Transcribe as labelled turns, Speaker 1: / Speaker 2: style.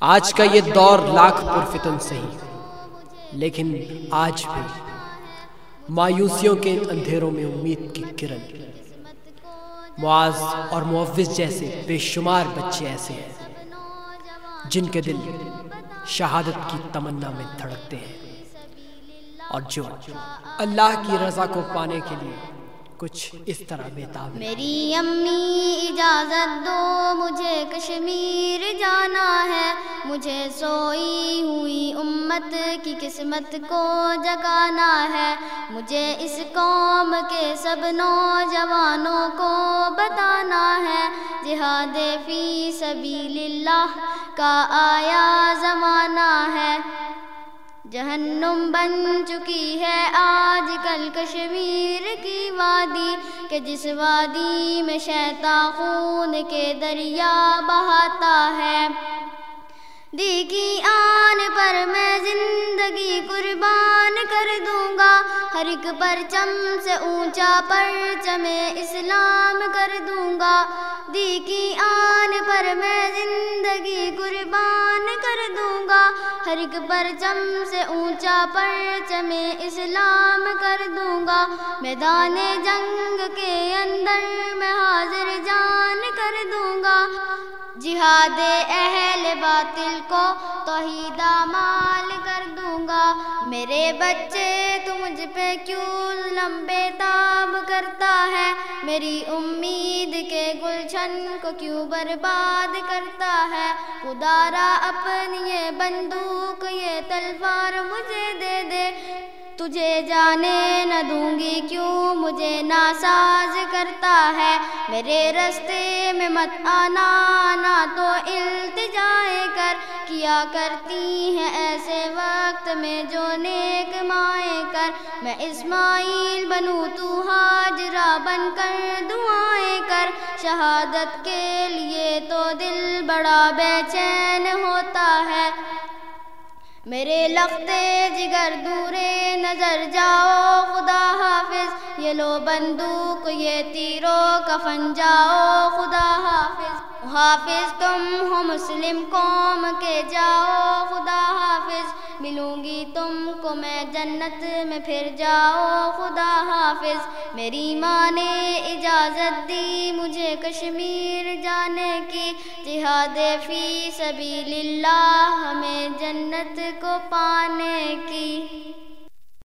Speaker 1: آج کا یہ دور لاکھ پرفتن سہی لیکن آج بھی مایوسیوں کے اندھیروں میں امید کی کرن۔ معاذ اور معوض جیسے بے شمار بچے ایسے ہیں جن کے دل شہادت کی تمنا میں دھڑکتے ہیں۔ اور جو اللہ کی رضا کو پانے کے لیے کچھ اس طرح بےتاب
Speaker 2: میری امی اجازت دو، مجھے کشمیر جانا ہے۔ مجھے سوئی ہوئی امت کی قسمت کو جگانا ہے۔ مجھے اس قوم کے سب نوجوانوں کو بتانا ہے۔ جہاد فی سبیل اللہ کا آیا زمانہ ہے۔ جہنم بن چکی ہے آج کل کشمیر کی وادی کہ جس وادی میں شیطا خون کے دریا بہاتا ہے۔ دیکھی آن پر میں زندگی قربان کر دوں گا۔ ہر ایک پرچم سے اونچا پرچم اسلام کر دوں گا۔ دیکھی آن پر میں زندگی قربان کر دوں گا۔ ہر ایک پرچم سے اونچا پرچم اسلام کر دوں گا۔ میدان جنگ کے اندر میں حاضر جان کر دوں گا۔ جہاد اہل قاتل کو توحید مال کر دوں گا۔ میرے بچے، تو مجھ پہ کیوں لمبے تاب کرتا ہے؟ میری امید کے گلشن کو کیوں برباد کرتا ہے؟ خدارا اپنی یہ بندوق، یہ تلوار مجھے تجھے جانے نہ دوں گی کیوں؟ مجھے ناساز کرتا ہے۔ میرے رستے میں مت آنا، نہ تو التجائے کر۔ کیا کرتی ہیں ایسے وقت میں جو نیک مائیں کر؟ میں اسماعیل بنوں، تو حاجرہ بن کر دعائیں کر۔ شہادت کے لیے تو دل بڑا بے میرے لختے جگر دورے نظر جاؤ، خدا حافظ۔ یہ لو بندوق، یہ تیرو کفن جاؤ، خدا حافظ۔ حافظ تم ہو مسلم قوم کے جاؤ۔ ملوں گی تم کو میں جنت میں پھر جاؤ، خدا حافظ۔ میری ماں نے اجازت دی مجھے کشمیر جانے کی۔ جہاد فی سبیل اللہ، ہمیں جنت کو پانے کی۔